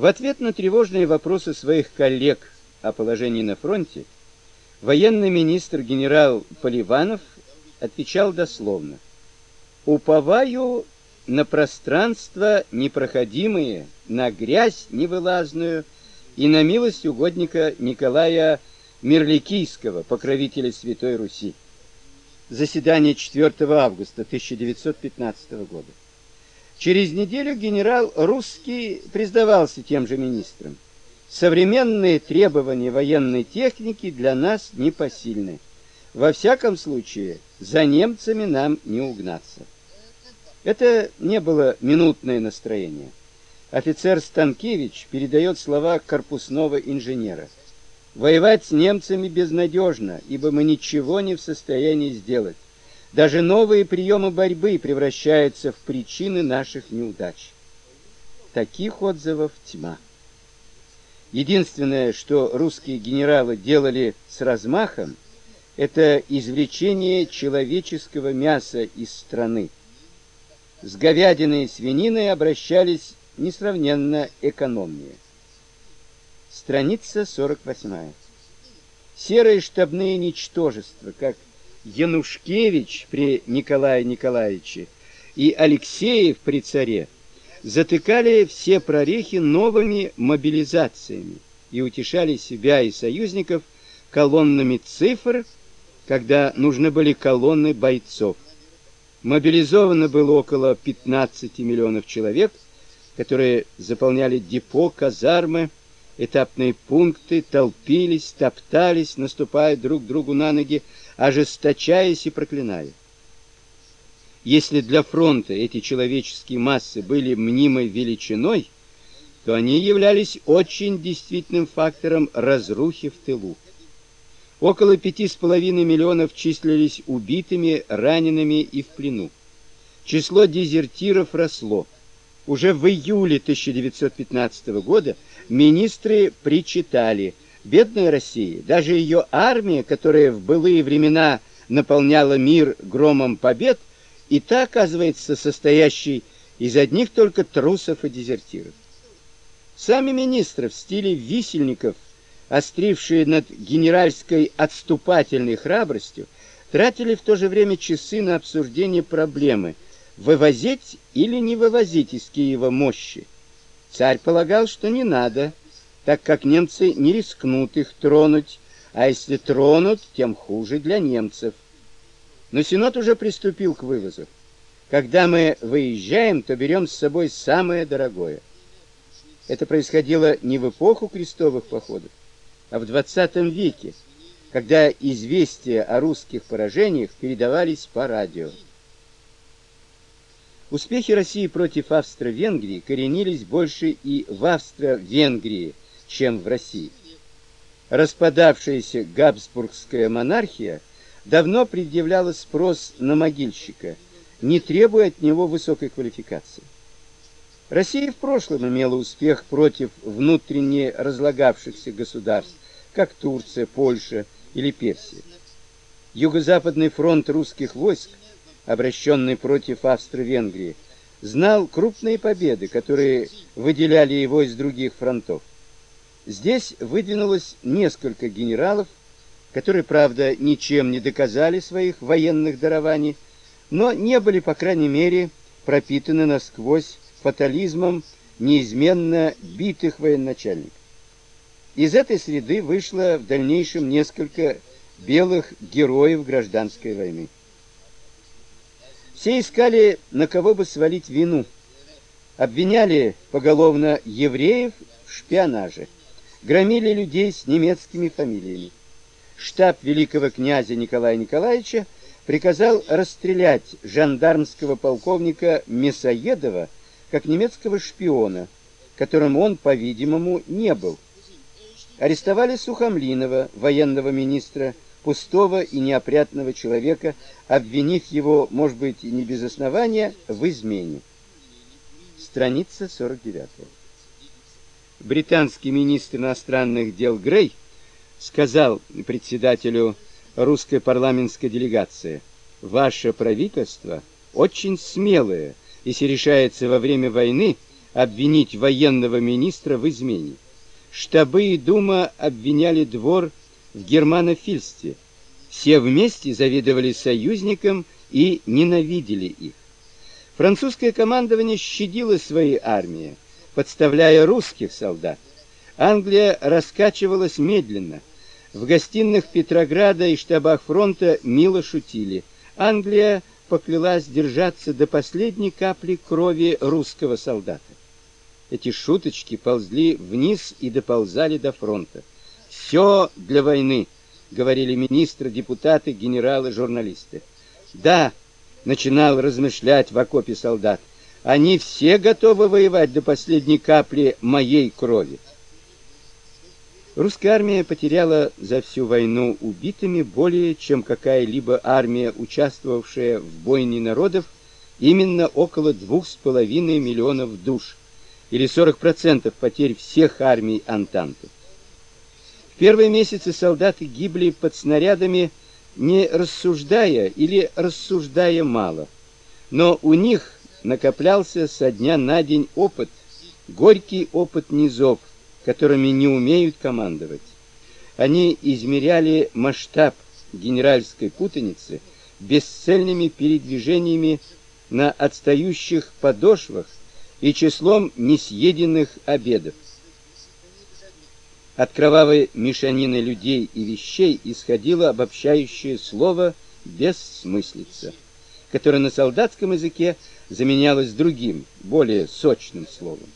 В ответ на тревожные вопросы своих коллег о положении на фронте, военный министр генерал Поливанов отвечал дословно: "Уповаю на пространство непроходимые, на грязь невылазную и на милость угодника Николая Мирликийского, покровителя Святой Руси". Заседание 4 августа 1915 года. Через неделю генерал Русский признавался тем же министрам. Современные требования военной техники для нас непосильны. Во всяком случае, за немцами нам не угнаться. Это не было минутное настроение. Офицер Станкевич передает слова корпусного инженера. Воевать с немцами безнадежно, ибо мы ничего не в состоянии сделать. Даже новые приемы борьбы превращаются в причины наших неудач. Таких отзывов тьма. Единственное, что русские генералы делали с размахом, это извлечение человеческого мяса из страны. С говядиной и свининой обращались несравненно экономнее. Страница 48. Серые штабные ничтожества, как Янушкевич при Николае Николаевиче и Алексеев при царе, затыкали все прорехи новыми мобилизациями и утешали себя и союзников колоннами цифр, когда нужны были колонны бойцов. Мобилизовано было около 15 миллионов человек, которые заполняли депо, казармы, этапные пункты, толпились, топтались, наступая друг другу на ноги, ожесточаясь и проклиная. Если для фронта эти человеческие массы были мнимой величиной, то они являлись очень действительным фактором разрухи в тылу. Около пяти с половиной миллионов числились убитыми, ранеными и в плену. Число дезертиров росло. Уже в июле 1915 года министры причитали: бедная Россия, даже ее армия, которая в былые времена наполняла мир громом побед, и та оказывается состоящей из одних только трусов и дезертиров. Сами министры в стиле висельников, острившие над генеральской отступательной храбростью, тратили в то же время часы на обсуждение проблемы вывозить или не вывозить из Киева мощи. Царь полагал, что не надо, так как немцы не рискнут их тронуть, а если тронут, тем хуже для немцев. Но Сенат уже приступил к вывозу. Когда мы выезжаем, то берем с собой самое дорогое. Это происходило не в эпоху крестовых походов, а в 20 веке, когда известия о русских поражениях передавались по радио. Успехи России против Австро-Венгрии коренились больше и в Австро-Венгрии, чем в России. Распадавшаяся Габсбургская монархия давно предъявляла спрос на могильщика, не требуя от него высокой квалификации. Россия в прошлом имела успех против внутренне разлагавшихся государств, как Турция, Польша или Персия. Юго-западный фронт русских войск, обращенный против Австро-Венгрии, знал крупные победы, которые выделяли его из других фронтов. Здесь выдвинулось несколько генералов, которые, правда, ничем не доказали своих военных дарований, но не были, по крайней мере, пропитаны насквозь фатализмом неизменно битых военачальников. Из этой среды вышло в дальнейшем несколько белых героев гражданской войны. Все искали, на кого бы свалить вину. Обвиняли поголовно евреев в шпионаже, громили людей с немецкими фамилиями штаб великого князя Николая Николаевича приказал расстрелять жандармского полковника Месоедова как немецкого шпиона, которым он, по-видимому, не был. Арестовали Сухомлинова, военного министра, пустого и неопрятного человека, обвинив его, может быть, и не без основания, в измене. Страница 49. Британский министр иностранных дел Грей сказал председателю русской парламентской делегации: "Ваше правительство очень смелое, если решается во время войны обвинить военного министра в измене. Штабы и дума обвиняли двор в германофильстве. Все вместе завидовали союзникам и ненавидели их. Французское командование щадило свои армии, подставляя русских солдат. Англия раскачивалась медленно. В гостиных Петрограда и штабах фронта мило шутили. Англия поклялась держаться до последней капли крови русского солдата. Эти шуточки ползли вниз и доползали до фронта. Все для войны, говорили министры, депутаты, генералы, журналисты. Да, начинал размышлять в окопе солдат. Они все готовы воевать до последней капли моей крови. Русская армия потеряла за всю войну убитыми более, чем какая-либо армия, участвовавшая в бойне народов, именно около двух с половиной миллионов душ, или 40% потерь всех армий Антанты. В первые месяцы солдаты гибли под снарядами, не рассуждая или рассуждая мало, но у них накоплялся со дня на день опыт, горький опыт низов, которыми не умеют командовать. Они измеряли масштаб генеральской путаницы бесцельными передвижениями на отстающих подошвах и числом несъеденных обедов. От кровавой мешанины людей и вещей исходило обобщающее слово бессмыслица, которое на солдатском языке заменялось другим, более сочным словом.